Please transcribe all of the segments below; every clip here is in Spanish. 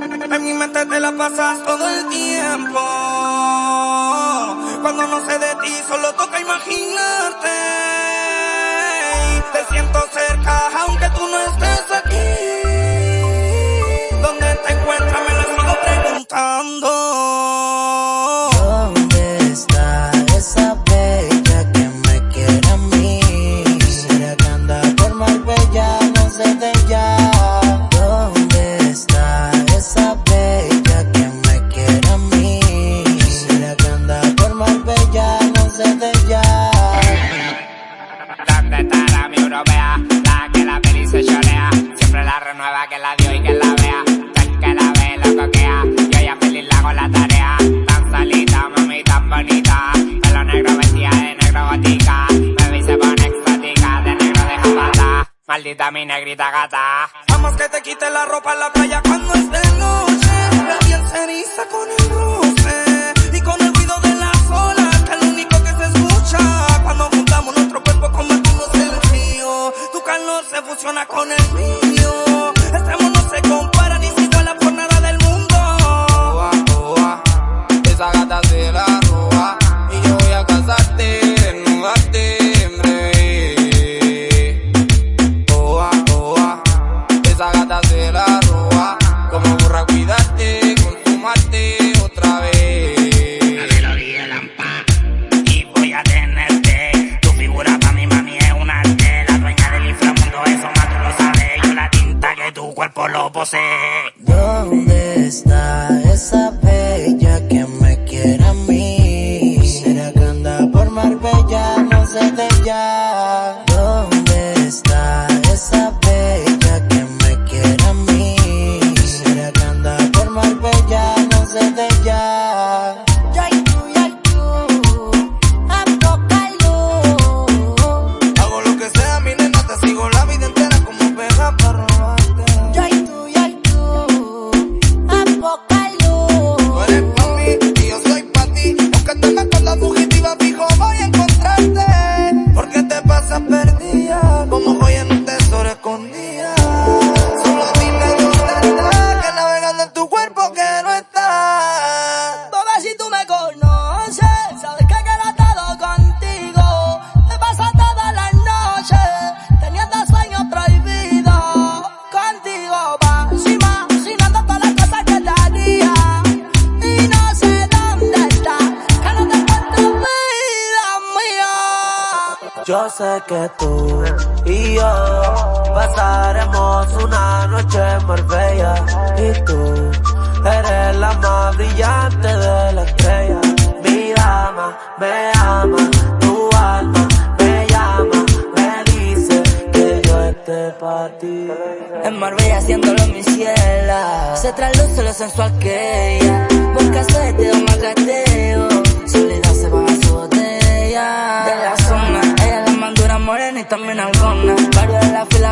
En mi mente te la pasas todo el tiempo. Cuando no sé de ti, solo toca imaginarte. Te siento cerca, aunque tú no estés aquí. ¿Dónde te encuentras? Me lo sigo preguntando. ¿Dónde está esa la que la dio y que la vea. Tan que la ve, lo coquea. Yo ya feliz le hago la tarea. Tan solita, mami, tan bonita. Pelo negro, vestida de negro, gótica. Me y se pone exótica. De negro deja pata. Maldita mi negrita gata. Vamos que te quite la ropa en la playa cuando es ¿Dónde está esa bella que me quiere a mí? ¿Será que anda por Marbella? No sé de ella. Yo sé que tú y yo pasaremos una noche en Marbella. Y tú eres la más brillante de la estrella. Mi dama me ama, tu alma me llama, me dice que yo esté para ti. En Marbella haciéndolo mi ciela, se trasluce lo sensual que ella. Busca sete o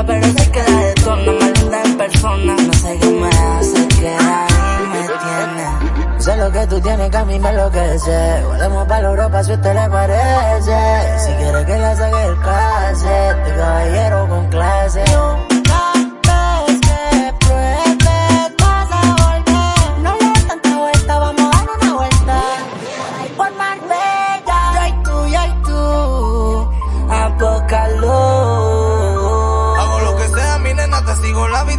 pero sé que la detona. Linda en persona, no sé qué me hace quedar y me tiene. Sé lo que tú tienes que a mí me enloquece. Volvemos para Europa si usted le parece. Si quiere que la saque el cassette, de caballero con clase. Sigo la vida